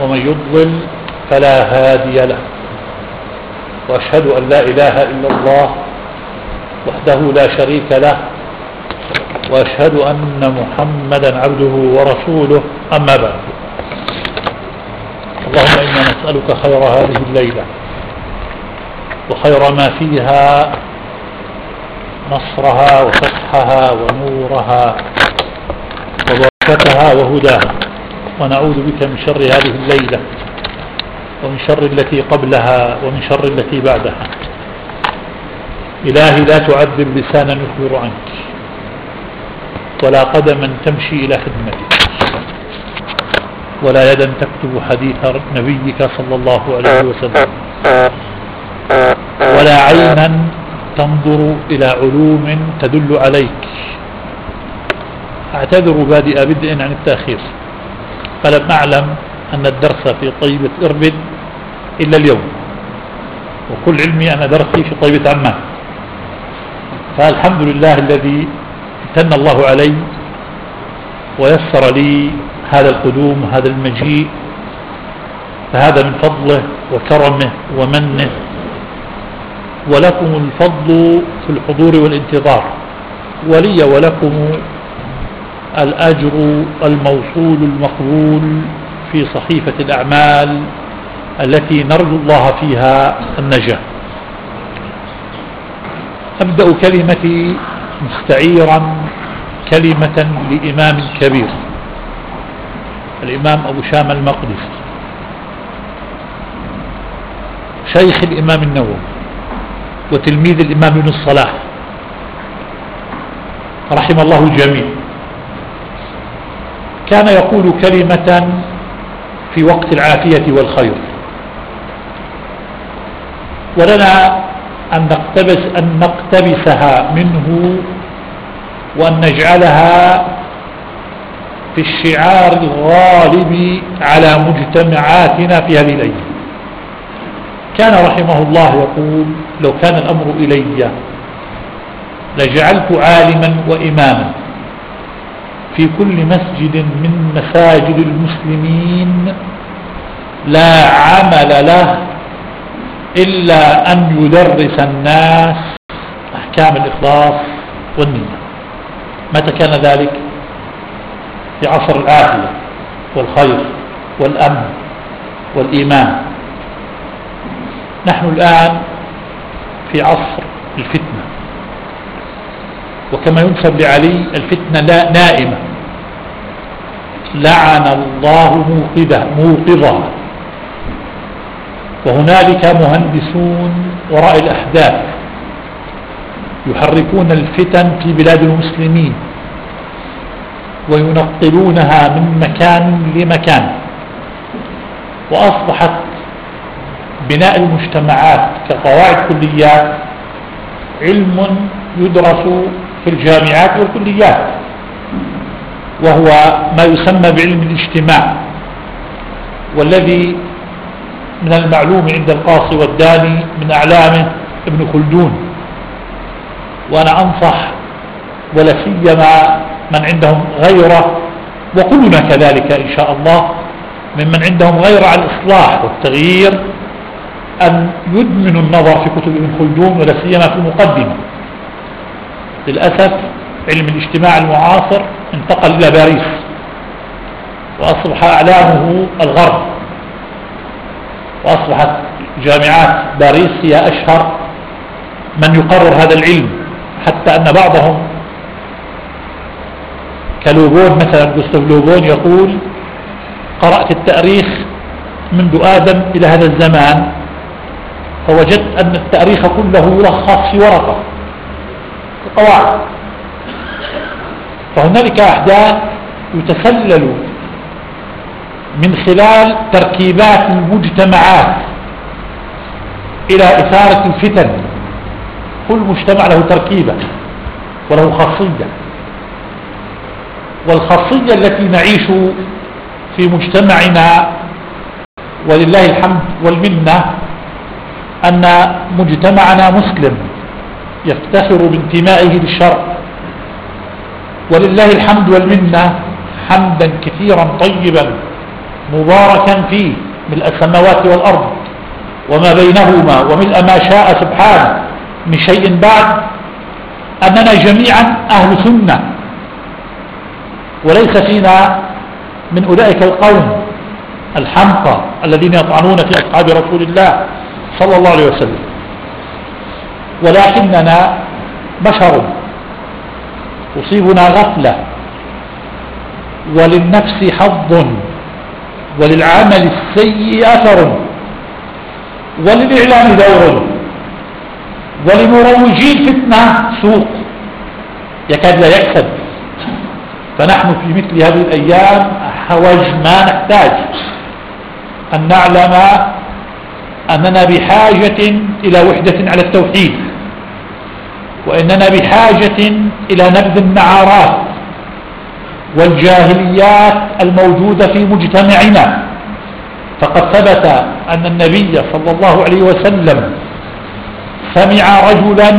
ومن يضلل فلا هادي له. وأشهد أن لا إله إلا الله وحده لا شريك له. وأشهد أن محمدا عبده ورسوله. أما بعد. اللهم إنا نسألك خير هذه الليلة وخير ما فيها نصرها وفتحها ونورها وبركتها وهداها. ونعوذ بك من شر هذه الليلة ومن شر التي قبلها ومن شر التي بعدها. إلهي لا تعذب لسانا يخبر عنك ولا قدما تمشي إلى خدمتك ولا يدا تكتب حديث نبيك صلى الله عليه وسلم ولا عينا تنظر إلى علوم تدل عليك. أعتذر بادئ بدء عن التأخير. فلم أعلم أن الدرس في طيبة إربد إلا اليوم. وكل علمي أن درسي في طيبة عمان فالحمد لله الذي امتن الله علي ويسر لي هذا القدوم هذا المجيء. فهذا من فضله وكرمه ومنه. ولكم الفضل في الحضور والانتظار. ولي ولكم الأجر الموصول المقبول في صحيفة الأعمال التي نرجو الله فيها النجاة. أبدأ كلمتي مستعيرا كلمة لإمام كبير الإمام أبو شام المقدسي شيخ الإمام النووي وتلميذ الإمام ابن الصلاح رحم الله الجميع. كان يقول كلمة في وقت العافية والخير. ولنا أن نقتبس أن نقتبسها منه وأن نجعلها في الشعار الغالب على مجتمعاتنا في هذه الأيام كان رحمه الله يقول لو كان الأمر إلي لجعلت عالما وإماما في كل مسجد من مساجد المسلمين لا عمل له إلا أن يدرس الناس أحكام الإخلاص والنية. متى كان ذلك؟ في عصر العافية والخير والأمن والإيمان. نحن الآن في عصر الفتنة. وكما ينسب لعلي الفتنة لا نائمة. لعن الله موقظة موقظة. وهنالك مهندسون وراء الأحداث يحركون الفتن في بلاد المسلمين وينقلونها من مكان لمكان. وأصبحت بناء المجتمعات كقواعد كليات علم يدرس في الجامعات والكليات وهو ما يسمى بعلم الاجتماع والذي من المعلوم عند القاصي والداني من أعلامه ابن خلدون. وأنا أنصح ولا سيما من عندهم غيرة وكلنا كذلك إن شاء الله ممن عندهم غيرة على الإصلاح والتغيير أن يدمنوا النظر في كتب ابن خلدون ولا سيما في المقدمة. للأسف علم الاجتماع المعاصر انتقل إلى باريس وأصبح أعلامه الغرب وأصبحت جامعات باريس هي أشهر من يقرر هذا العلم حتى أن بعضهم كلوبون مثلا جوستاف لوبون يقول قرأت التأريخ منذ آدم إلى هذا الزمان فوجدت أن التأريخ كله يلخص في ورقة. في قواعد فهنالك أحداث يتسلل من خلال تركيبات المجتمعات إلى إثارة الفتن. كل مجتمع له تركيبة وله خاصية. والخاصية التي نعيش في مجتمعنا ولله الحمد والمنة أن مجتمعنا مسلم. يفتخر بانتمائه للشرع. ولله الحمد والمنة حمدا كثيرا طيبا مباركا فيه ملء السماوات والأرض وما بينهما وملء ما شاء سبحانه. من شيء بعد أننا جميعا أهل سنة. وليس فينا من أولئك القوم الحمقى الذين يطعنون في أصحاب رسول الله صلى الله عليه وسلم. ولكننا بشر. تصيبنا غفلة. وللنفس حظ. وللعمل السيء أثر. وللإعلام دور. ولمروجي الفتنة سوق يكاد لا يكسب. فنحن في مثل هذه الأيام حوج ما نحتاج. أن نعلم أننا بحاجة إلى وحدة على التوحيد. وإننا بحاجة إلى نبذ النعارات والجاهليات الموجودة في مجتمعنا. فقد ثبت أن النبي صلى الله عليه وسلم سمع رجلا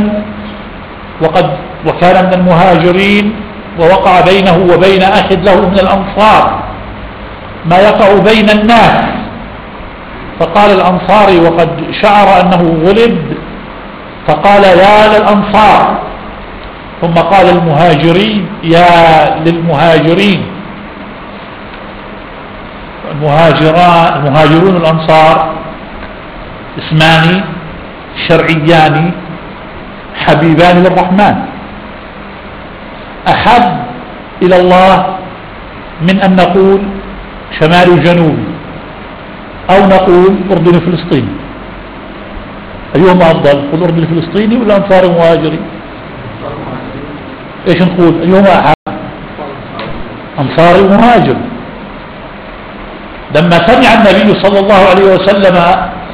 وقد وكان من المهاجرين ووقع بينه وبين أخ له من الأنصار ما يقع بين الناس. فقال الأنصاري وقد شعر أنه غلب فقال يا للأنصار. ثم قال المهاجرين يا للمهاجرين. المهاجرون الأنصار اسمان شرعيان حبيبان للرحمن. أحب إلى الله من أن نقول شمال وجنوب أو نقول أردن فلسطين. أيهما أفضل الأردن الفلسطيني ولا أنصار المهاجرين إيش نقول؟ أيهما أحب أنصار المهاجر. لما سمع النبي صلى الله عليه وسلم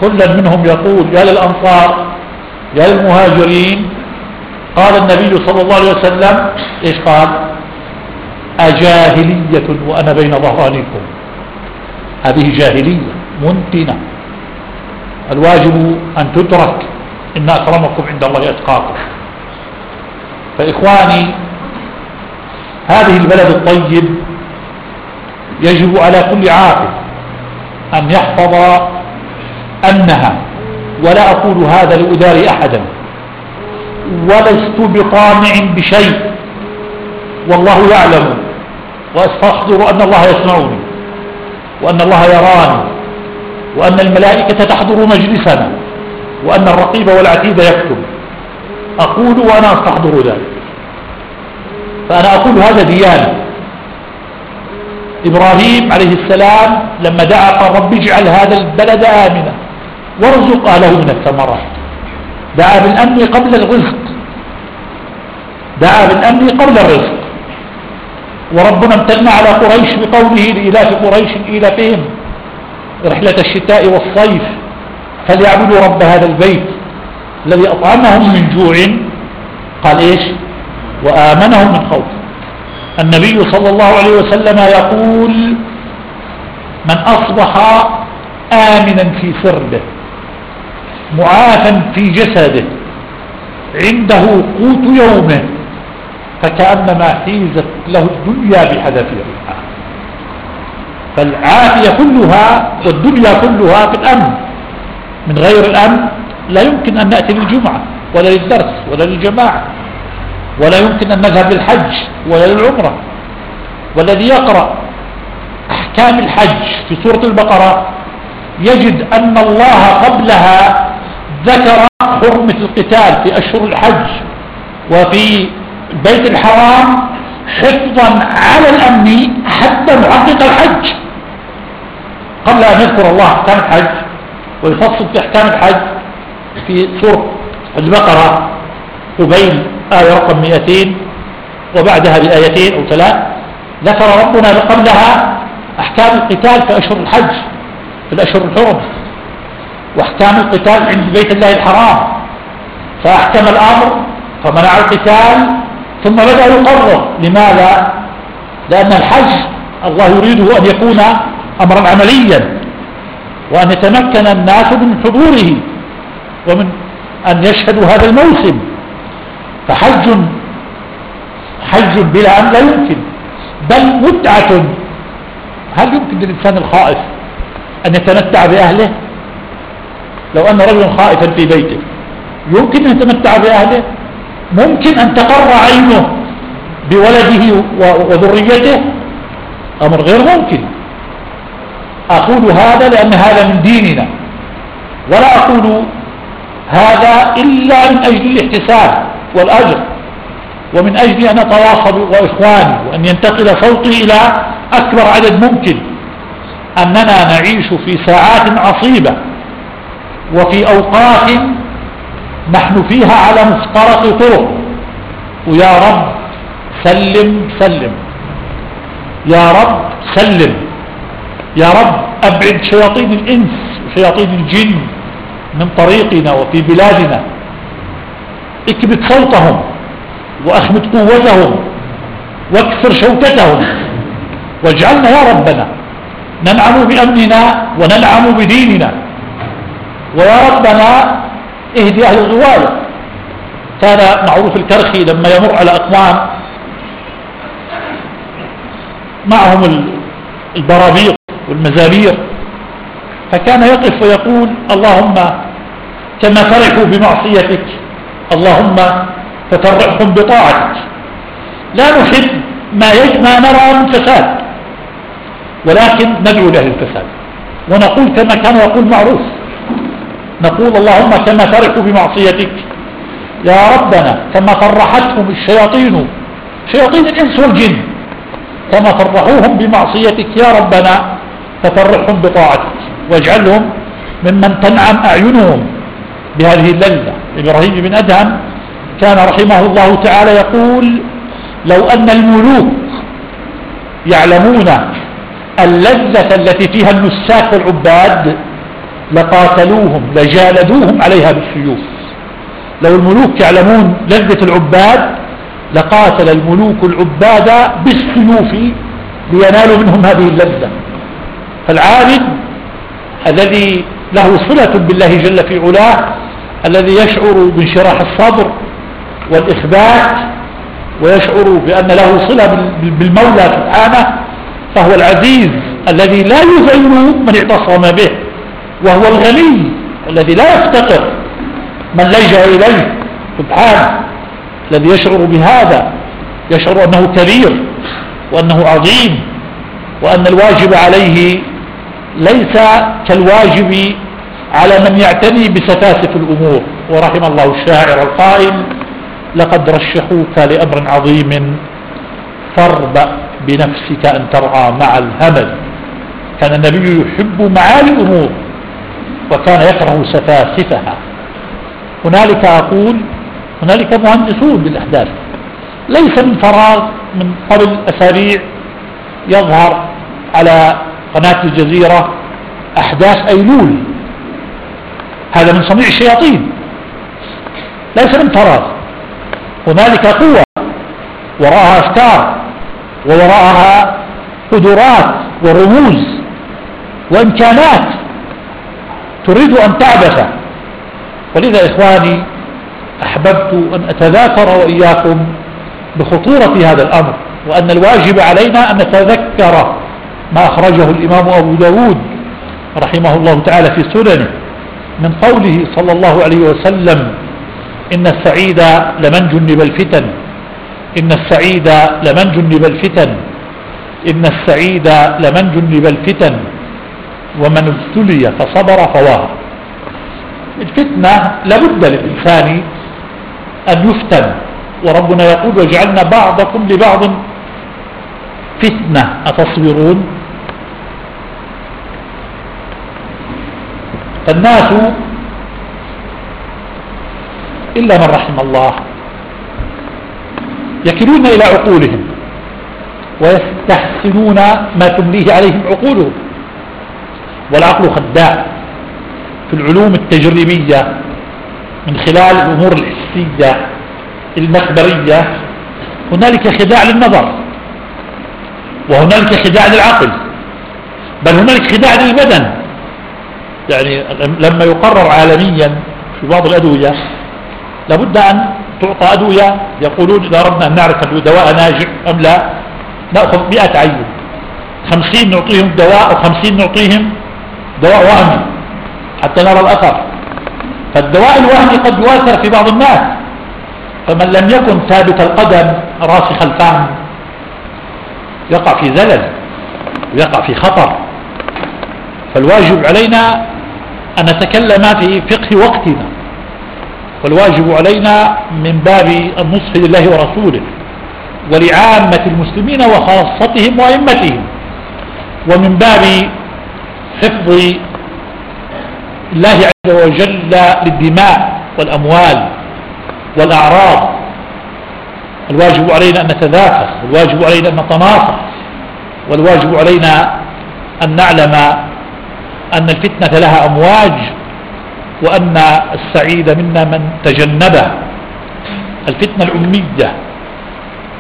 كلا منهم يقول يا للأنصار يا للمهاجرين. قال النبي صلى الله عليه وسلم إيش قال؟ أجاهلية وأنا بين ظهرانكم. هذه جاهلية منتنة. الواجب أن تترك إن أكرمكم عند الله أتقاكم. فإخواني هذه البلد الطيب يجب على كل عاقل أن يحفظ أنها ولا أقول هذا لأداري أحدا ولست بطامع بشيء والله يعلم وأستحضر أن الله يسمعني وأن الله يراني وأن الملائكة تحضر مجلسنا وأن الرقيب والعتيد يكتب. أقول وأنا أستحضر ذلك. فأنا أقول هذا دياني إبراهيم عليه السلام لما دعا قال رب اجعل هذا البلد آمنا وارزق أهله من الثمرات. دعا بالأمن قبل الرزق. دعا بالأمن قبل الرزق. وربنا امتن على قريش بقوله لإلاف قريش إيلافهم رحلة الشتاء والصيف فليعبدوا رب هذا البيت الذي أطعمهم من جوع. قال إيش؟ وآمنهم من خوف. النبي صلى الله عليه وسلم يقول من أصبح آمنا في سربه معافا في جسده عنده قوت يومه فكأنما حيزت له الدنيا بحذافيرها. فالعافية كلها والدنيا كلها في الأمن. من غير الأمن لا يمكن أن نأتي للجمعة ولا للدرس ولا للجماعة ولا يمكن أن نذهب للحج ولا للعمرة والذي يقرأ أحكام الحج في سورة البقرة. يجد أن الله قبلها ذكر حرمة القتال في أشهر الحج وفي البيت الحرام حفظا على الأمن حتى محقق الحج. قبل أن يذكر الله أحكام الحج ويفصل في أحكام الحج في سورة البقرة قبيل آية رقم 200 وبعدها بآيتين أو ثلاث ذكر ربنا قبلها أحكام القتال في أشهر الحج في الأشهر الحرم وأحكام القتال عند بيت الله الحرام. فأحكم الأمر فمنع القتال ثم بدأ يقرر لماذا؟ لأن الحج الله يريده أن يكون أمرا عمليا وأن يتمكن الناس من حضوره ومن أن يشهدوا هذا الموسم. فحج حج بلا أن لا يمكن بل متعة. هل يمكن للإنسان الخائف أن يتمتع بأهله؟ لو أن رجلا خائفا في بيته يمكن أن يتمتع بأهله؟ ممكن أن تقر عينه بولده وذريته؟ أمر غير ممكن. أقول هذا لأن هذا من ديننا. ولا أقول هذا إلا من أجل الاحتساب والأجر ومن أجل أن أتواصل وإخواني وأن ينتقل صوتي إلى أكبر عدد ممكن. أننا نعيش في ساعات عصيبة وفي أوقات نحن فيها على مفترق طرق. ويا رب سلم سلم. يا رب سلم. يا رب أبعد شياطين الإنس وشياطين الجن من طريقنا وفي بلادنا. اكبت صوتهم وأخمد قوتهم واكسر شوكتهم. واجعلنا يا ربنا ننعم بأمننا وننعم بديننا. ويا ربنا اهدي أهل الغواية كان معروف الكرخي لما يمر على أقوام معهم البرابيق والمزابير فكان يقف ويقول اللهم كما فرحوا بمعصيتك اللهم فترحهم بطاعتك. لا نحب ما ما نرى من فساد ولكن ندعو له الفساد ونقول كما كان يقول معروف نقول اللهم كما فرحوا بمعصيتك يا ربنا كما فرحتهم الشياطين شياطين الإنس والجن كما فرحوهم بمعصيتك يا ربنا. ففرحهم بطاعتك. واجعلهم ممن تنعم أعينهم. بهذه اللذة إبراهيم بن أدهم كان رحمه الله تعالى يقول لو أن الملوك يعلمون اللذة التي فيها النساك والعباد لقاتلوهم لجالدوهم عليها بالسيوف. لو الملوك يعلمون لذة العباد لقاتل الملوك العباد بالسيوف لينالوا منهم هذه اللذة. فالعابد الذي له صلة بالله جل في علاه الذي يشعر بانشراح الصدر والإثبات ويشعر بأن له صلة بالمولى سبحانه فهو العزيز الذي لا يذل من اعتصم به وهو الغني الذي لا يفتقر من لجأ إليه سبحانه الذي يشعر بهذا يشعر أنه كبير وأنه عظيم وأن الواجب عليه ليس كالواجب على من يعتني بسفاسف الأمور. ورحم الله الشاعر القائل لقد رشحوك لأمر عظيم فاربأ بنفسك أن ترعى مع الهمل. كان النبي يحب معالي الأمور وكان يكره سفاسفها هنالك أقول هنالك مهندسون بالأحداث. ليس من فراغ من قبل أسابيع يظهر على قناة الجزيرة أحداث أيلول. هذا من صنيع الشياطين. ليس من فراغ هنالك قوة. وراءها أفكار. ووراءها قدرات ورموز وإمكانات تريد أن تعبث. ولذا إخواني أحببت أن أتذاكر وإياكم بخطورة هذا الأمر وأن الواجب علينا أن نتذكر ما أخرجه الإمام أبو داود رحمه الله تعالى في سننه من قوله صلى الله عليه وسلم إن السعيد لمن جنب الفتن إن السعيد لمن جنب الفتن إن السعيد لمن جنب الفتن ومن ابتلي فصبر فواه الفتنة لابد للإنسان أن يفتن وربنا يقول وجعلنا بعضكم لبعض. فتنة أتصبرون؟ فالناس إلا من رحم الله يكلون إلى عقولهم ويستحسنون ما تمليه عليهم عقولهم. والعقل خداع في العلوم التجريبية من خلال الأمور الحسية المخبرية. هنالك خداع للنظر وهنالك خداع للعقل بل هنالك خداع للبدن. يعني لما يقرر عالميا في بعض الأدوية لابد أن تعطى أدوية يقولون إذا أردنا أن نعرف دواء ناجح أم لا نأخذ مئة عين خمسين نعطيهم دواء وخمسين نعطيهم دواء وهمي حتى نرى الأثر. فالدواء الوهمي قد يؤثر في بعض الناس. فمن لم يكن ثابت القدم راسخ الفهم يقع في زلل ويقع في خطر. فالواجب علينا أن نتكلم في فقه وقتنا والواجب علينا من باب النصح لله ورسوله ولعامة المسلمين وخاصتهم وأئمتهم ومن باب حفظ الله عز وجل للدماء والأموال والأعراض. الواجب علينا أن نتذاكر والواجب علينا أن نتناصح والواجب علينا أن نعلم أن الفتنة لها أمواج وأن السعيد منا من تجنبه الفتنة الأمية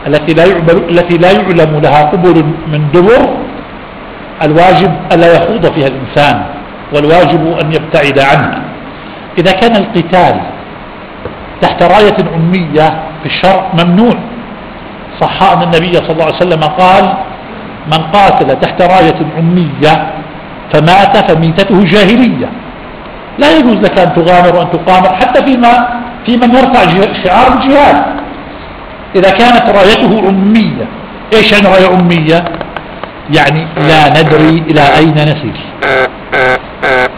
التي لا يعلم, التي لا يعلم لها قبل من دبر الواجب ألا يخوض فيها الإنسان والواجب أن يبتعد عنه إذا كان القتال تحت راية أمية في الشرع ممنوع. صح أن النبي صلى الله عليه وسلم قال من قاتل تحت راية أمية فمات فميتته جاهلية. لا يجوز لك أن تغامر وأن تقامر حتى فيما في من يرفع شعار الجهاد. إذا كانت رايته أمية. إيش يعني راية أمية؟ يعني لا ندري إلى أين نسير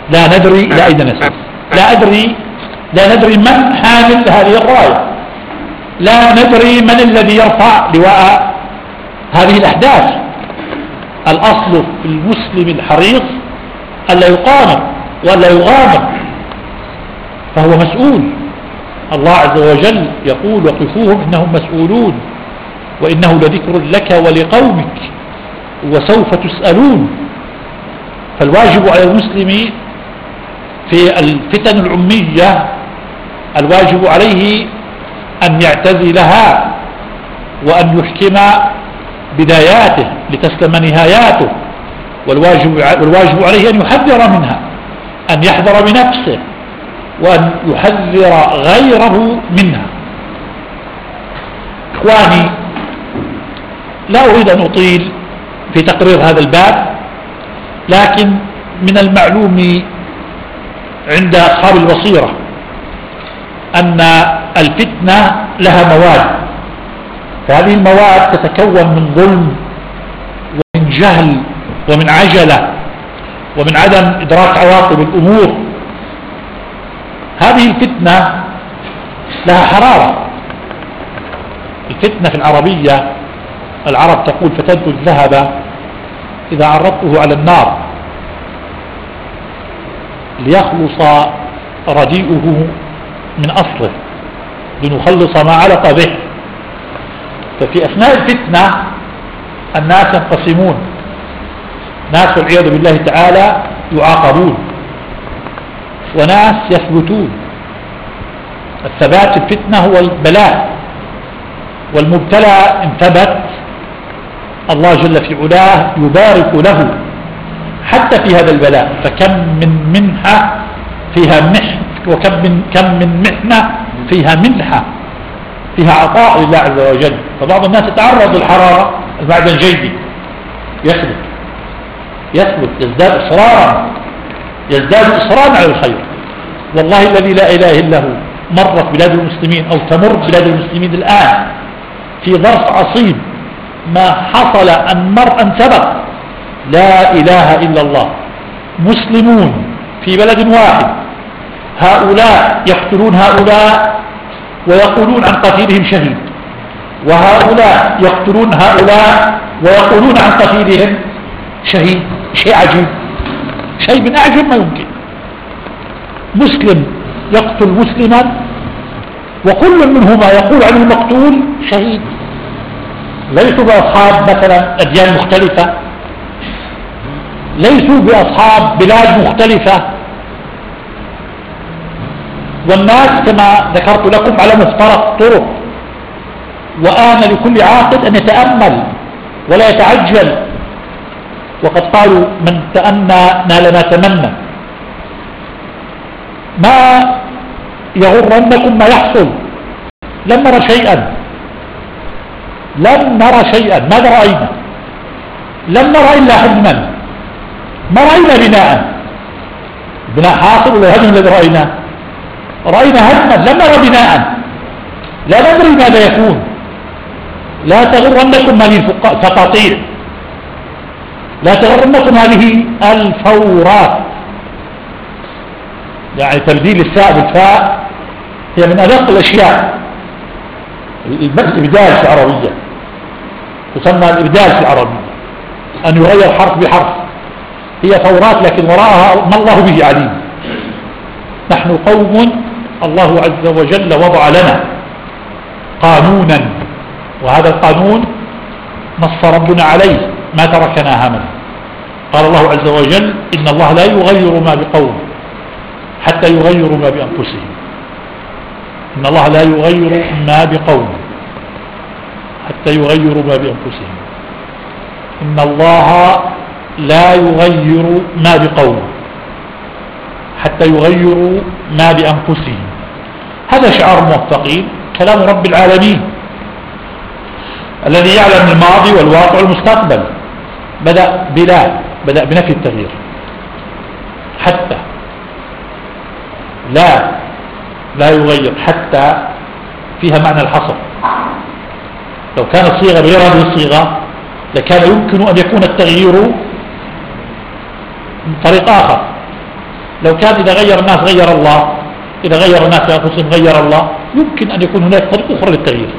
لا ندري إلى أين نسير لا أدري لا ندري من حامل هذه الراية. لا ندري من الذي يرفع لواء هذه الأحداث. الأصل في المسلم الحريص ألا يقامر ولا يغامر. فهو مسؤول. الله عز وجل يقول وقفوهم إنهم مسؤولون. وإنه لذكر لك ولقومك وسوف تسألون. فالواجب على المسلم في الفتن العمية الواجب عليه أن يعتزلها وأن يحكم بداياته لتسلم نهاياته. والواجب, والواجب عليه أن يحذر منها أن يحذر بنفسه وأن يحذر غيره منها. إخواني لا أريد أن أطيل في تقرير هذا الباب لكن من المعلوم عند أصحاب البصيرة أن الفتنة لها مواد. فهذه المواد تتكون من ظلم ومن جهل ومن عجلة ومن عدم إدراك عواقب الأمور. هذه الفتنة لها حرارة. الفتنة في العربية العرب تقول فتنت الذهب إذا عرضته على النار. ليخلص رديئه من أصله لنخلص ما علق به. ففي أثناء الفتنة الناس ينقسمون. ناس والعياذ بالله تعالى يعاقبون وناس يثبتون. الثبات في الفتنة هو البلاء والمبتلى إن ثبت الله جل في علاه يبارك له حتى في هذا البلاء. فكم من منحة فيها مح وكم من كم من محنة فيها منحة فيها عطاء لله عز وجل. فبعض الناس يتعرض للحرارة المعدن جيدي يثبت يثبت يزداد إصرارا يزداد إصرارا على الخير. والله الذي لا إله إلا هو مرت بلاد المسلمين أو تمر بلاد المسلمين الآن في ظرف عصيب ما حصل أن مر أن سبق. لا إله إلا الله. مسلمون في بلد واحد. هؤلاء يقتلون هؤلاء ويقولون عن قتيلهم شهيد. وهؤلاء يقتلون هؤلاء ويقولون عن قتيلهم شهيد شيء عجيب. شيء من أعجب ما يمكن. مسلم يقتل مسلما وكل منهما يقول عن المقتول شهيد. ليسوا بأصحاب مثلا أديان مختلفة. ليسوا بأصحاب بلاد مختلفة. والناس كما ذكرت لكم على مفترق طرق. وآن لكل عاقل أن يتأمل ولا يتعجل. وقد قالوا من تأنى نال ما تمنى. ما يغرنكم ما يحصل. لم نرى شيئا. لم نرى شيئا. ماذا رأينا؟ لم نرى إلا حزنا ما رأينا بناء. بناء حاصل ولا هدم الذي رأيناه رأينا هدما. لم نرى بناء. لا ندري ماذا يكون. لا تغرنكم هذه الفقاطيع لا تغرنكم هذه الفورات. يعني تبديل الساء بالفاء هي من أدق الأشياء. الإبدال في العربية. تسمى الإبدال في العربية. أن يغير حرف بحرف. هي فورات لكن وراءها ما الله به عليم. نحن قوم الله عز وجل وضع لنا قانونا. وهذا القانون نص ربنا عليه. ما تركنا هملا قال الله عز وجل إن الله لا يغير ما بقوم حتى يغيروا ما بأنفسهم. إن الله لا يغير ما بقوم حتى يغيروا ما بأنفسهم. إن الله لا يغير ما بقوم حتى يغيروا ما بأنفسهم. هذا شعار الموفقين كلام رب العالمين الذي يعلم الماضي والواقع والمستقبل بدأ بلا بدأ بنفي التغيير. حتى لا لا يغير حتى فيها معنى الحصر. لو كانت صيغة غير هذه الصيغة لكان يمكن أن يكون التغيير من طريق آخر. لو كان إذا غير الناس غير الله إذا غير الناس أنفسهم غير الله يمكن أن يكون هناك طريق أخرى للتغيير.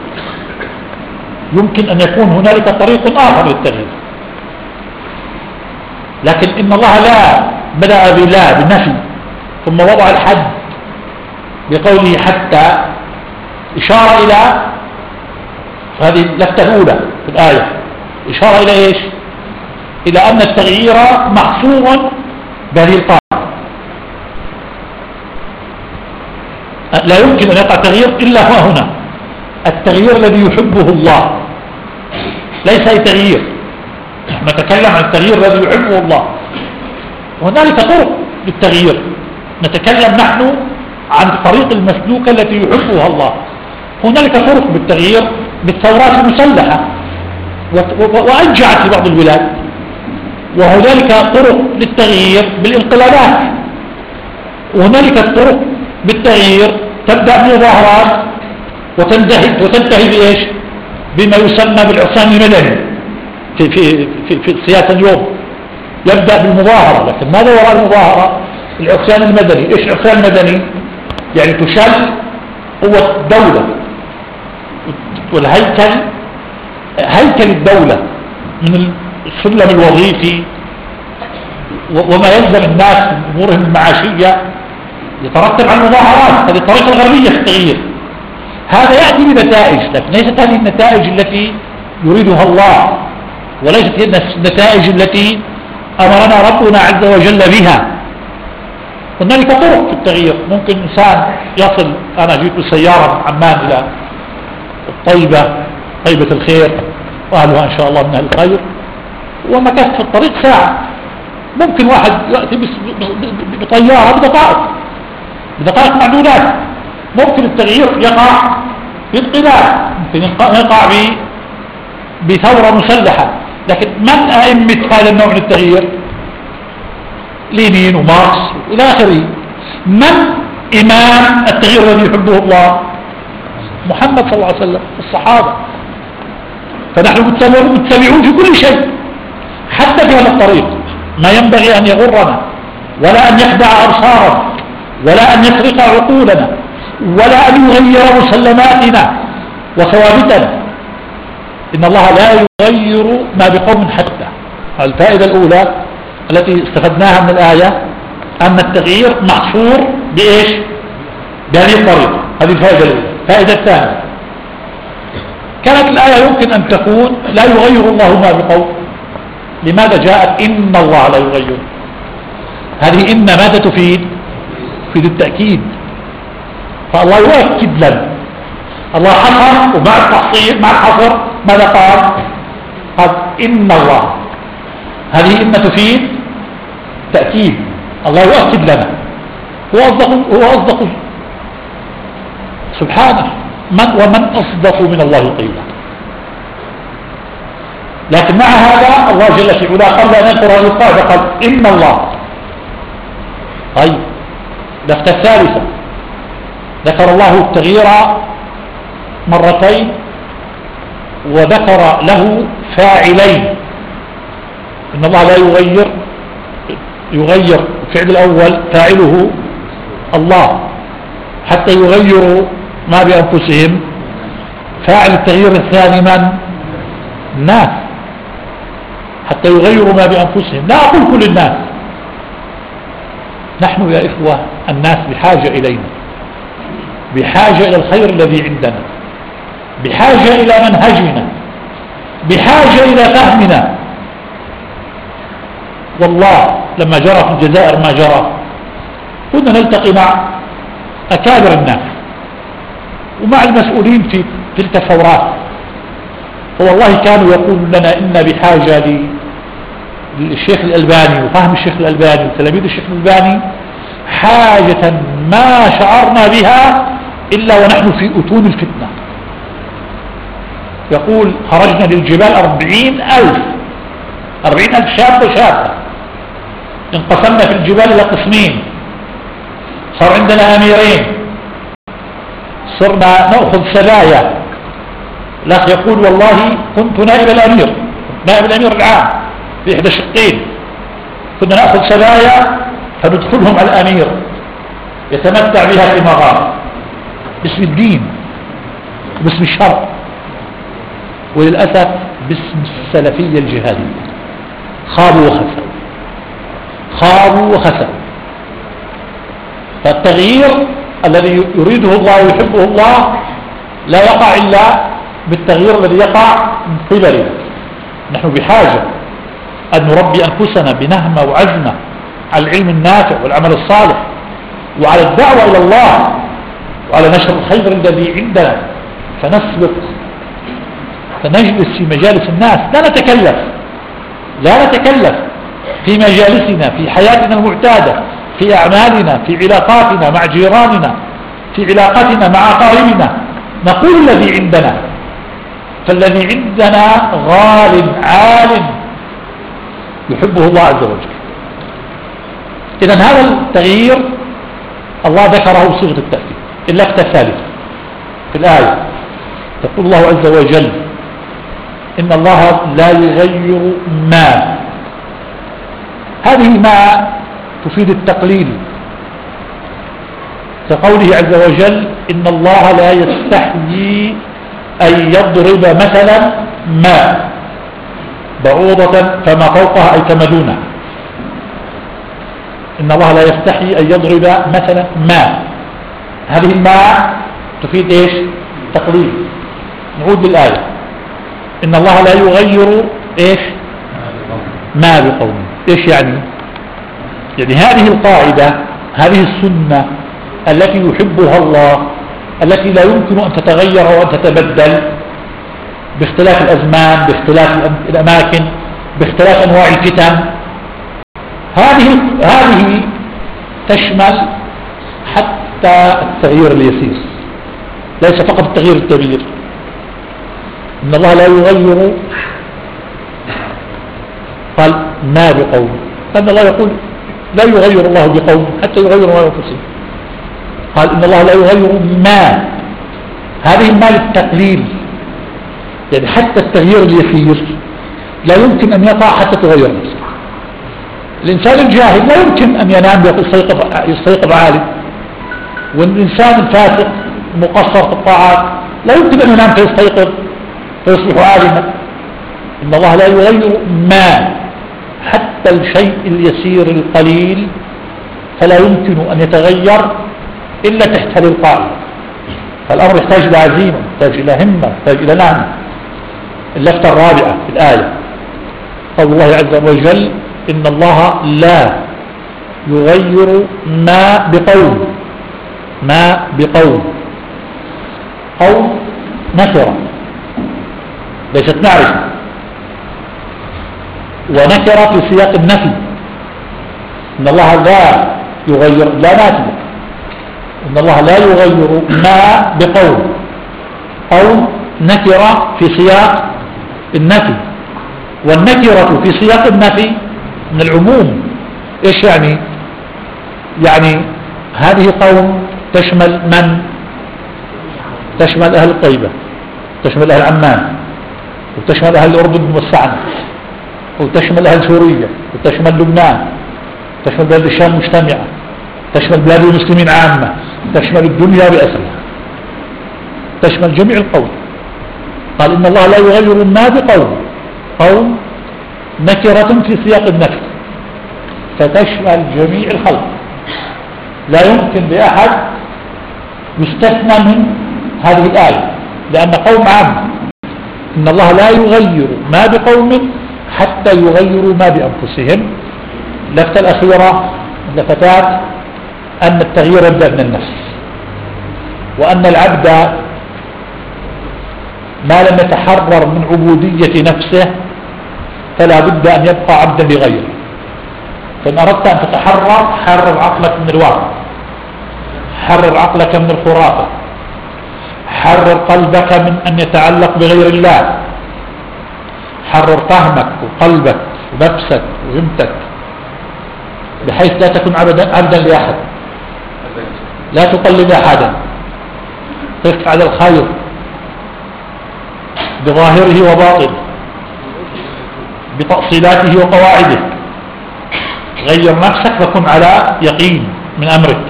يمكن أن يكون هنالك طريق آخر للتغيير. لكن إن الله لا بدأ بلا بالنفي ثم وضع الحد بقوله حتى إشارة إلى هذه اللفتة الأولى في الآية إشارة إلى إيش؟ إلى أن التغيير محصور بهذه القاعدة لا يمكن أن يقع تغيير إلا هنا التغيير الذي يحبه الله ليس أي تغيير. نتكلم عن التغيير الذي يحبه الله. وهنالك طرق للتغيير. نتكلم نحن عن طريق المسلوكة التي يحبها الله. هنالك طرق بالتغيير بالثورات المسلحة. وأنجعت في بعض البلاد. وهنالك طرق للتغيير بالانقلابات. وهنالك طرق بالتغيير تبدأ بمظاهرات وتنتهي وتنتهي بإيش؟ بما يسمى بالعصيان المدني. في, في, في, في السياسة اليوم. يبدأ بالمظاهرة لكن ماذا وراء المظاهرة؟ العصيان المدني. إيش العصيان المدني؟ يعني تشل قوة الدولة. والهيكل هيكل الدولة من السلم الوظيفي وما يلزم الناس من أمورهم المعاشية يترتب على المظاهرات. هذه الطريقة الغربية في التغيير. هذا يأتي بنتائج لكن ليست هذه النتائج التي يريدها الله. وليست هي النتائج التي أمرنا ربنا عز وجل بها. هنالك طرق في التغيير. ممكن إنسان يصل أنا جيت بسيارة من عمان إلى الطيبة طيبة الخير وأهلها إن شاء الله من أهل الخير ومكثت في الطريق ساعة. ممكن واحد يأتي بطيارة بدقائق. بدقائق معدودات. ممكن التغيير يقع بانقلاب ممكن يقع بثورة مسلحة. لكن من أئمة هذا النوع من التغيير؟ لينين وماركس إلى آخره. من إمام التغيير الذي يحبه الله؟ محمد صلى الله عليه وسلم الصحابة. فنحن متبعون في كل شيء حتى في هذا الطريق. ما ينبغي أن يغرنا ولا أن يخدع أبصارنا ولا أن يسرق عقولنا ولا أن يغير مسلماتنا وثوابتنا. إن الله لا يغير ما بقوم حتى. الفائدة الأولى التي استفدناها من الآية أن التغيير محصور بإيش؟ بهذه الطريقة هذه الفائدة الأولى. الفائدة الثانية كانت الآية يمكن أن تكون لا يغير الله ما بقول لماذا جاءت؟ إن الله لا يغير. هذه إن ماذا تفيد؟ تفيد التأكيد. فالله يؤكد لنا الله حصر ومع التحصيل مع الحصر ماذا قال؟ قال إن الله هذه إن تفيد تأكيد الله يؤكد لنا هو أصدق, هو أصدق. سبحانه من ومن أصدق من الله قيلا. لكن مع هذا الله جل في علاه قبل أن يذكر هذه القاعدة قال إن الله. طيب لفتة الثالثة ذكر الله التغيير مرتين وذكر له فاعلين. إن الله لا يغير يغير الفعل الأول فاعله الله. حتى يغيروا ما بأنفسهم. فاعل التغيير الثاني من؟ الناس. حتى يغيروا ما بأنفسهم. لا أقول كل الناس. نحن يا إخوة الناس بحاجة إلينا. بحاجة إلى الخير الذي عندنا. بحاجة إلى منهجنا بحاجة إلى فهمنا. والله لما جرى في الجزائر ما جرى. كنا نلتقي مع أكابر الناس ومع المسؤولين في تلك الثورات. فوالله كانوا يقولون لنا إن بحاجة للشيخ الألباني وفهم الشيخ الألباني وتلاميذ الشيخ الألباني حاجة ما شعرنا بها إلا ونحن في أتون الفتنة. يقول خرجنا للجبال أربعين ألف. أربعين ألف شاب وشابة انقسمنا في الجبال إلى قسمين. صار عندنا أميرين. صرنا نأخذ سبايا. الأخ يقول والله كنت نائب الأمير. نائب الأمير العام في إحدى الشقين. كنا نأخذ سبايا فندخلهم على الأمير. يتمتع بها في مغار باسم الدين. باسم الشرع وللأسف باسم السلفية الجهادية. خابوا وخسروا. خابوا وخسروا. فالتغيير الذي يريده الله ويحبه الله لا يقع إلا بالتغيير الذي يقع من قبلنا. نحن بحاجة أن نربي أنفسنا بنهمة وعزمة على العلم النافع والعمل الصالح وعلى الدعوة إلى الله وعلى نشر الخير الذي عندنا. فنسبق فنجلس في مجالس الناس. لا نتكلف. لا نتكلف. في مجالسنا في حياتنا المعتادة في أعمالنا في علاقاتنا مع جيراننا في علاقتنا مع أقاربنا. نقول الذي عندنا. فالذي عندنا غال عال يحبه الله عز وجل. إذا هذا التغيير الله ذكره صيغة التأكيد. اللفتة الثالثة في الآية. يقول الله عز وجل إن الله لا يغير ما. هذه ما تفيد التقليل كقوله عز وجل إن الله لا يستحيي أن يضرب مثلا ما بعوضة فما فوقها أي كما دونها. إن الله لا يستحي أن يضرب مثلا ما. هذه الماء تفيد إيش؟ تقليل. نعود للآية. إن الله لا يغير إيش؟ ما بقوم. إيش يعني؟ يعني هذه القاعدة هذه السنة التي يحبها الله التي لا يمكن أن تتغير وأن تتبدل باختلاف الأزمان باختلاف الأماكن باختلاف أنواع الفتن. هذه هذه تشمل حتى التغيير اليسير. ليس فقط التغيير الكبير. إن الله لا يغير قال ما بقوم. أن الله يقول لا يغير الله بقوم حتى يغير ما ينفسهم قال إن الله لا يغير ما. هذه ما للتقليل. يعني حتى التغيير اليسير لا يمكن أن يقع حتى تغير نفسه الإنسان الجاهل لا يمكن أن ينام يستيقظ, يستيقظ عالم. والإنسان الفاسق مقصر في الطاعات لا يمكن أن ينام فيستيقظ. فيصبح عالما إن الله لا يغير ما حتى الشيء اليسير القليل فلا يمكن أن يتغير إلا تحت القاعدة فالأمر يحتاج إلى عزيمة يحتاج إلى همة يحتاج إلى نعمة اللفتة الرابعة في الآية. قول الله عز وجل إن الله لا يغير ما بقول ما بقول أو نكرة. ليست معرفة. ونكرة في سياق النفي. إن الله لا يغير لا ناتي إن الله لا يغير ما بقول. أو نكرة في سياق النفي. والنكرة في سياق النفي من العموم. إيش يعني؟ يعني هذه قوم تشمل من؟ تشمل أهل الطيبة. تشمل أهل عمان. وتشمل أهل الأردن موسعا وتشمل أهل سوريا. وتشمل لبنان. تشمل بلاد الشام مجتمعة. تشمل بلاد المسلمين عامة. تشمل الدنيا بأسرها. تشمل جميع القوم. قال إن الله لا يغير ما بقوم. قوم نكرة في سياق النفي فتشمل جميع الخلق. لا يمكن لأحد يستثنى من هذه الآية. لأن قوم عام إن الله لا يغير ما بقوم حتى يغيروا ما بأنفسهم. اللفتة الأخيرة اللفتات أن التغيير يبدأ من النفس وأن العبد ما لم يتحرر من عبودية نفسه فلا بد أن يبقى عبدا لغيره. فإن أردت أن تتحرر حرر عقلك من الواقع حرر عقلك من الخرافة. حرر قلبك من أن يتعلق بغير الله. حرر فهمك وقلبك ونفسك وهمتك بحيث لا تكون عبدا, عبدا لأحد. لا تقلد أحدا. قف على الخير بظاهره وباطنه بتأصيلاته وقواعده. غير نفسك فكن على يقين من أمرك.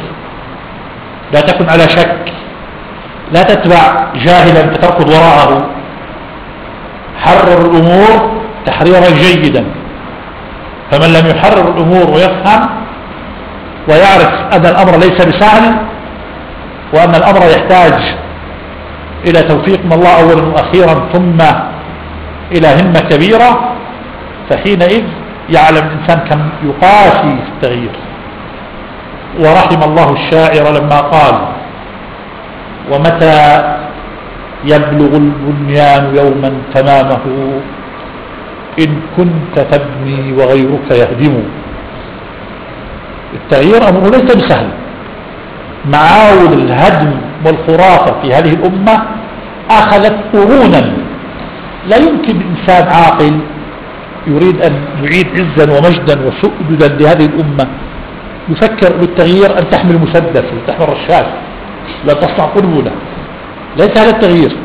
لا تكن على شك. لا تتبع جاهلا فتركض وراءه. حرر الأمور تحريرا جيدا. فمن لم يحرر الأمور ويفهم ويعرف أن الأمر ليس بسهل وأن الأمر يحتاج إلى توفيق من الله أولا وأخيرا ثم إلى همة كبيرة فحينئذ يعلم الإنسان كم يقاسي في التغيير. ورحم الله الشاعر لما قال ومتى يبلغ البنيان يوما تمامه؟ إن كنت تبني وغيرك يهدم. التغيير أمره ليس بسهل. معاول الهدم والخرافة في هذه الأمة أخذت قرونا. لا يمكن إنسان عاقل يريد أن يعيد عزا ومجدا وسؤددا لهذه الأمة. يفكر بالتغيير أن تحمل مسدس وتحمل رشاش. لا تصنع قنبلة ليس هذا التغيير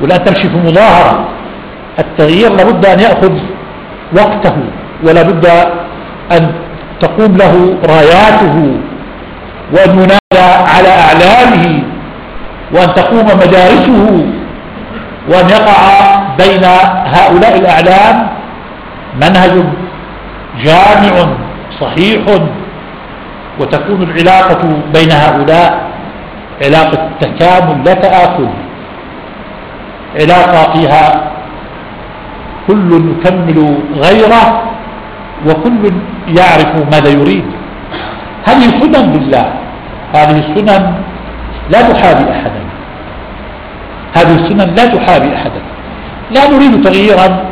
ولا تمشي في مظاهرة. التغيير لابد أن يأخذ وقته ولا بد أن تقوم له راياته وأن ينادى على أعلامه وأن تقوم مدارسه وأن يقع بين هؤلاء الأعلام منهج جامع صحيح وتكون العلاقة بين هؤلاء علاقة تكامل لا تآكل. علاقة فيها كل يكمل غيره وكل يعرف ماذا يريد. هذه سنن بالله هذه السنن لا تحابي أحدا. هذه السنن لا تحابي أحدا. لا نريد تغييرا.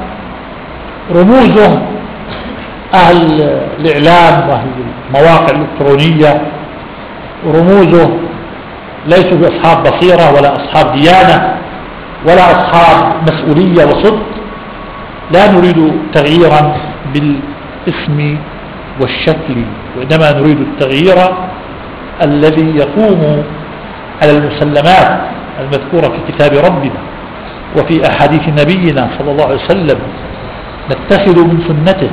رموزه أهل الإعلام وأهل المواقع الإلكترونية. رموزه ليسوا بأصحاب بصيرة ولا أصحاب ديانة ولا أصحاب مسؤولية وصدق. لا نريد تغييرا بالاسم والشكل وإنما نريد التغيير الذي يقوم على المسلمات المذكورة في كتاب ربنا وفي أحاديث نبينا صلى الله عليه وسلم. نتخذ من سنته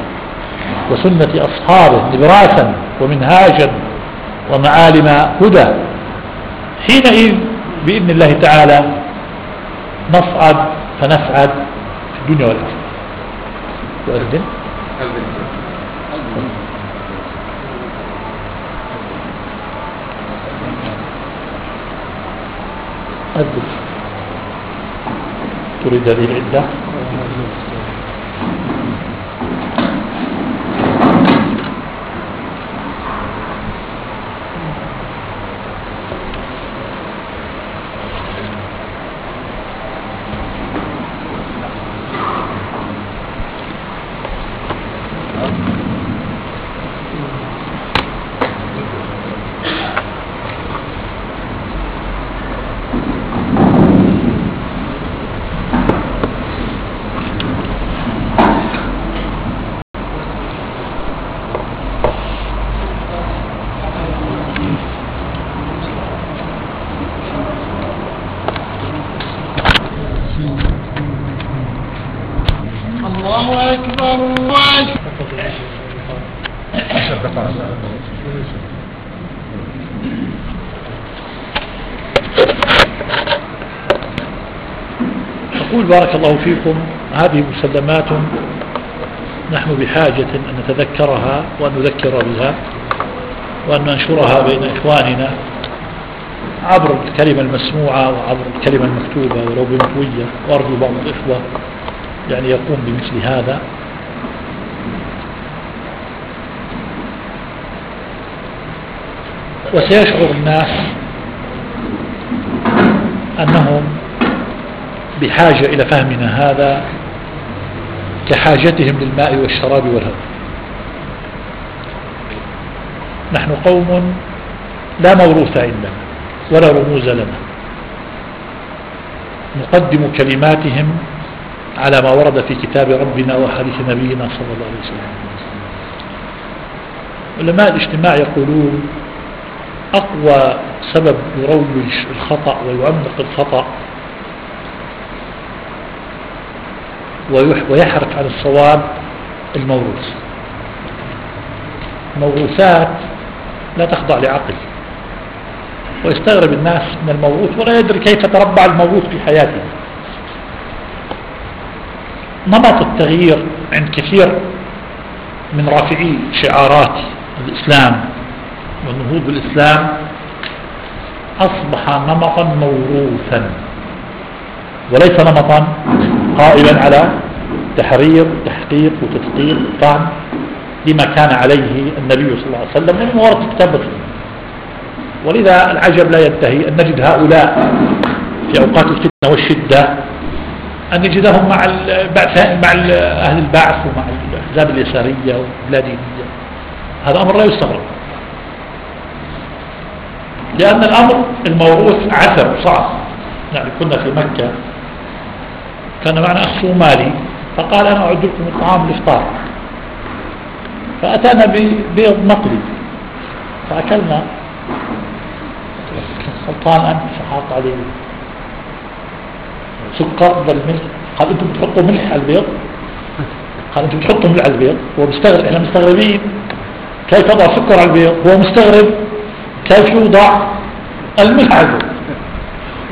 وسنة أصحابه نبراسا ومنهاجا ومعالم هدى. حينئذ بإذن الله تعالى نصعد فنسعد في الدنيا والآخرة. وأذن أذن. تريد هذه العدة؟ بارك الله فيكم هذه مسلمات نحن بحاجة أن نتذكرها وأن نذكر بها وأن ننشرها بين إخواننا عبر الكلمة المسموعة وعبر الكلمة المكتوبة ولو بمطوية وأرجو بعض الإخوة يعني يقوم بمثل هذا. وسيشعر الناس أنهم بحاجة إلى فهمنا هذا كحاجتهم للماء والشراب والهواء. نحن قوم لا موروث عندنا ولا رموز لنا. نقدم كلماتهم على ما ورد في كتاب ربنا وحديث نبينا صلى الله عليه وسلم. علماء الاجتماع يقولون أقوى سبب يروج الخطأ ويعمق الخطأ ويحرق على الصواب الموروث. موروثات لا تخضع لعقل. ويستغرب الناس من الموروث ولا يدري كيف تربع الموروث في حياته. نمط التغيير عند كثير من رافعي شعارات الإسلام والنهوض بالإسلام أصبح نمطا موروثا. وليس نمطا قائما على تحرير تحقيق وتدقيق. فهم لما كان عليه النبي صلى الله عليه وسلم من ورد كتاب ولذا العجب لا ينتهي أن نجد هؤلاء في أوقات الفتنة والشدة أن نجدهم مع مع أهل البعث ومع الأحزاب اليسارية والبلادينية هذا أمر لا يستغرب. لأن الأمر الموروث عثر صعب يعني كنا في مكة. كان معنا أخ صومالي فقال أنا أعد لكم الطعام الإفطار. فأتانا ببيض مقلي. فأكلنا. سلطان أنت فحاط عليه. سكر بدل ملح قال أنتم بتحطوا ملح على البيض؟ قال أنتم بتحطوا ملح على البيض؟ هو مستغرب. إحنا مستغربين. كيف أضع سكر على البيض؟ هو مستغرب. كيف يوضع الملح على البيض؟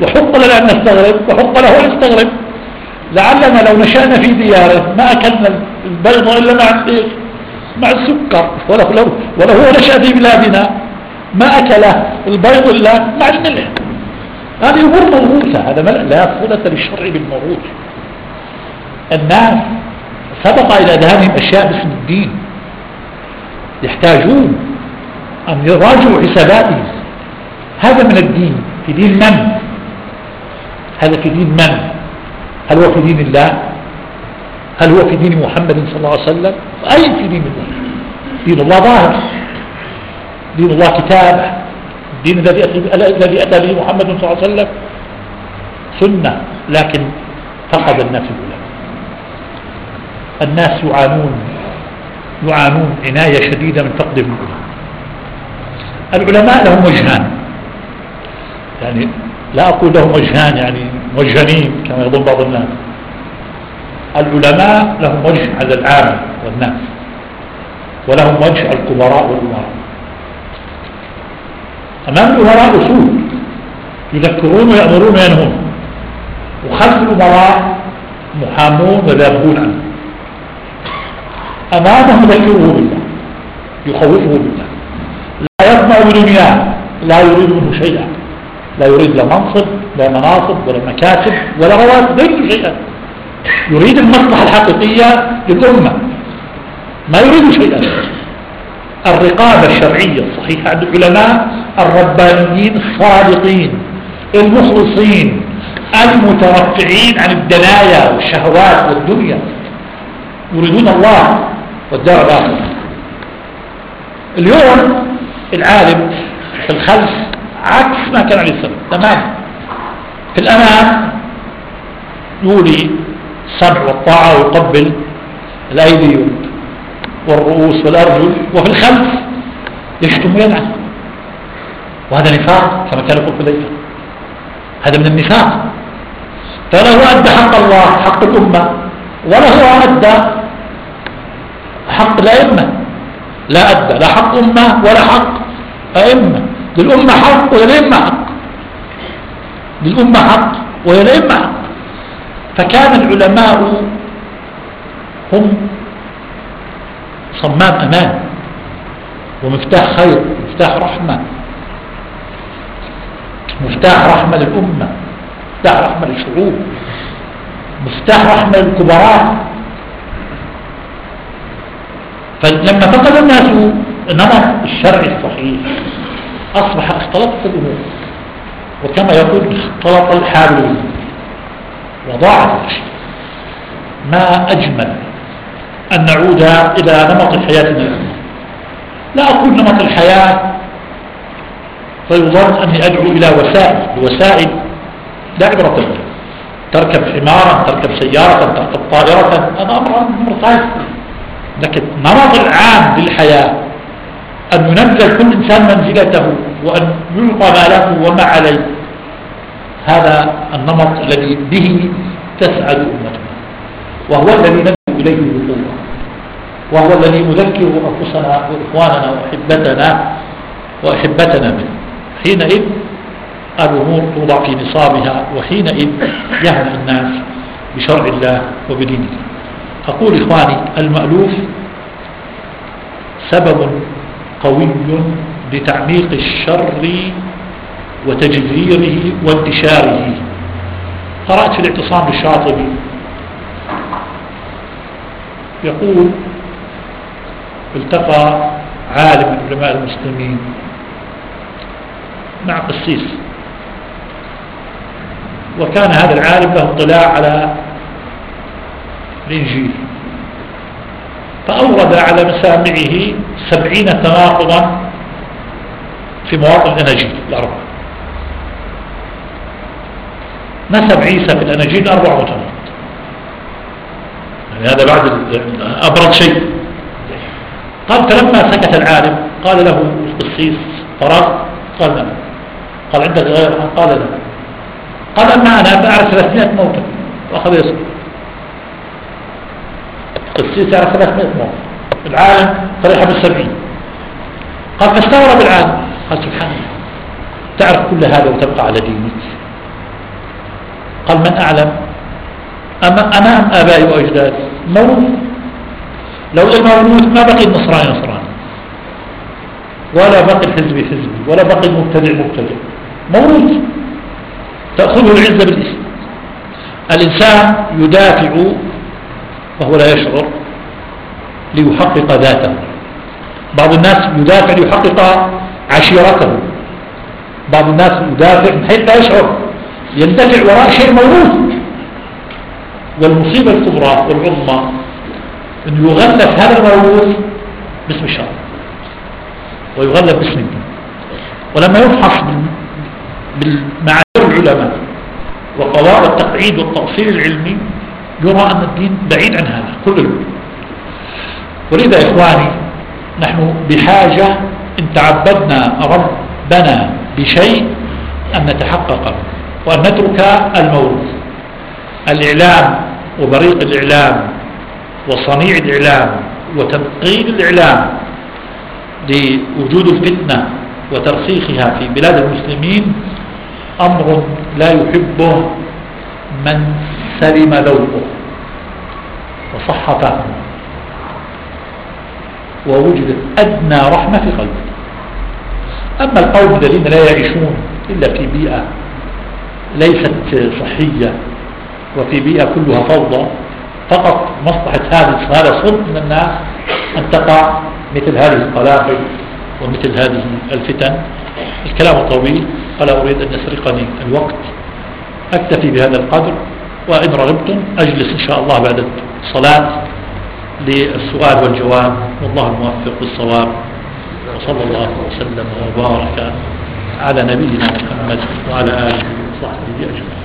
وحق لنا أن نستغرب وحق له أن نستغرب لعلنا لو نشأنا في دياره ما أكلنا البيض إلا مع مع السكر. ولو, لو ولو هو نشأ في بلادنا ما أكل البيض إلا مع الملح. هذه أمور موروثة هذا لا صلة للشرع بالموروث. الناس سبق إلى أذهانهم أشياء باسم الدين. يحتاجون أن يراجعوا حساباتهم. هذا من الدين. في دين من؟ هذا في دين من؟ هل هو في دين الله؟ هل هو في دين محمد صلى الله عليه وسلم؟ أي في دين الله؟ دين الله ظاهر. دين الله كتاب الدين الذي الذي أتى به محمد صلى الله عليه وسلم سنة لكن فقد الناس الأولى. الناس يعانون يعانون عناية شديدة من فقد الأولى. العلماء لهم وجهان. يعني لا أقول لهم وجهان يعني موجهين كما يظن بعض الناس. العلماء لهم وجه على العام والناس ولهم وجه الكبراء والأمراء. أمام الأمراء أصول يذكرون ويأمرون وينهون وخلف الأمراء محامون وذابون عنه. أمامهم يذكره بالله. يخوفه بالله. لا يطمع بدنياه لا يريد منه شيئا. لا يريد لا منصب لا مناصب ولا مكاتب ولا رواتب لا يريد شيئا. يريد المصلحة الحقيقية للأمة. ما يريد شيئا. الرقابة الشرعية الصحيحة عند العلماء الربانيين الصادقين المخلصين المترفعين عن الدنايا والشهوات والدنيا. يريدون الله والدار الآخرة. اليوم العالم في الخلف عكس ما كان عليه السلام تمام؟ في الأمام يولي السمع والطاعة ويقبل الأيدي والرؤوس والأرجل وفي الخلف يشتم ويلعن وهذا نفاق كما كان يقول حذيفة. هذا من النفاق. فلا هو أدى حق الله حق الأمة ولا هو أدى حق الأئمة لا أدى لا حق أمة ولا حق أئمة. للأمة حق وللأئمة حق. للأمة حق وللأئمة حق. فكان العلماء هم صمام أمان. ومفتاح خير مفتاح رحمة. مفتاح رحمة للأمة مفتاح رحمة للشعوب مفتاح رحمة للكبراء. فلما فقد الناس نمط الشرع الصحيح أصبح اختلطت الأمور. وكما يقول اختلط الحال وضاعت ما أجمل أن نعود إلى نمط حياتنا لا أقول نمط الحياة فيظن أني أدعو إلى وسائل الوسائل لا عبرة بها تركب حمارا تركب سيارة تركب طائرة هذا أمر مرتاح لكن النمط العام للحياة أن ينزل كل إنسان منزلته وأن يلقى ما له وما عليه. هذا النمط الذي به تسعد أمتنا. وهو الذي ندعو إليه بقوة وهو الذي نذكر أنفسنا وإخواننا وأحبتنا وأحبتنا منه. حينئذ الأمور توضع في نصابها وحينئذ يهنأ الناس بشرع الله وبدين الله أقول إخواني المألوف سبب قوي لتعميق الشر وتجذيره وانتشاره. قرأت في الاعتصام للشاطبي يقول التقى عالم من علماء المسلمين مع قسيس. وكان هذا العالم له اطلاع على الإنجيل. فأورد على مسامعه سبعين تناقضا في مواطن الأناجيل الأربعة. نسب عيسى في الأناجيل؟ أربع متناقض. يعني هذا بعد أبرد شيء. قال فلما سكت العالم قال له القسيس فراغ قال لا قال عندك غيرها قال لا. قال أما أنا فأعرف ثلاثمائة موتا وأخذ يسكت. القسيس يعرف ثلاثمائة موتا العالم فرح بالسبعين قال فاستغرب العالم. قال سبحان الله. تعرف كل هذا وتبقى على دينك. قال من أعلم؟ أمام آبائي وأجدادي؟ موروث لو الموروث ما بقي النصراني نصراني. ولا بقي الحزب حزبي. ولا بقي المبتدع مبتدع. موروث تأخذه العزة بالاسم الإنسان يدافع وهو لا يشعر ليحقق ذاته. بعض الناس يدافع ليحقق عشيرته. بعض الناس يدافع من حيث لا يشعر. يندفع وراء شيء موروث. والمصيبة الكبرى والعظمى أن يغلف هذا الموروث باسم الشرع. ويغلف باسم الدين ولما يفحص بالمعايير العلماء وقواعد التقعيد والتأصيل العلمي يرى أن الدين بعيد عن هذا كله ولذا إخواني نحن بحاجة إن تعبدنا ربنا بشيء أن نتحقق وأن نترك الموروث الإعلام وبريق الإعلام وصنيع الإعلام وتنقيل الإعلام لوجود الفتنة وترسيخها في بلاد المسلمين أمر لا يحبه من سلم ذوقه وصح فهمه ووجدت أدنى رحمة في قلبه. أما القوم الذين لا يعيشون إلا في بيئة ليست صحية وفي بيئة كلها فوضى فقط مصلحة هذا هذا صلب من الناس أن تقع مثل هذه القلاقل ومثل هذه الفتن. الكلام طويل. فلا أريد أن يسرقني الوقت. أكتفي بهذا القدر وإن رغبتم أجلس إن شاء الله بعد الصلاة للسؤال والجواب. والله الموفق بالصواب وصلى الله وسلم وبارك على نبينا محمد وعلى آله وصحبه أجمعين.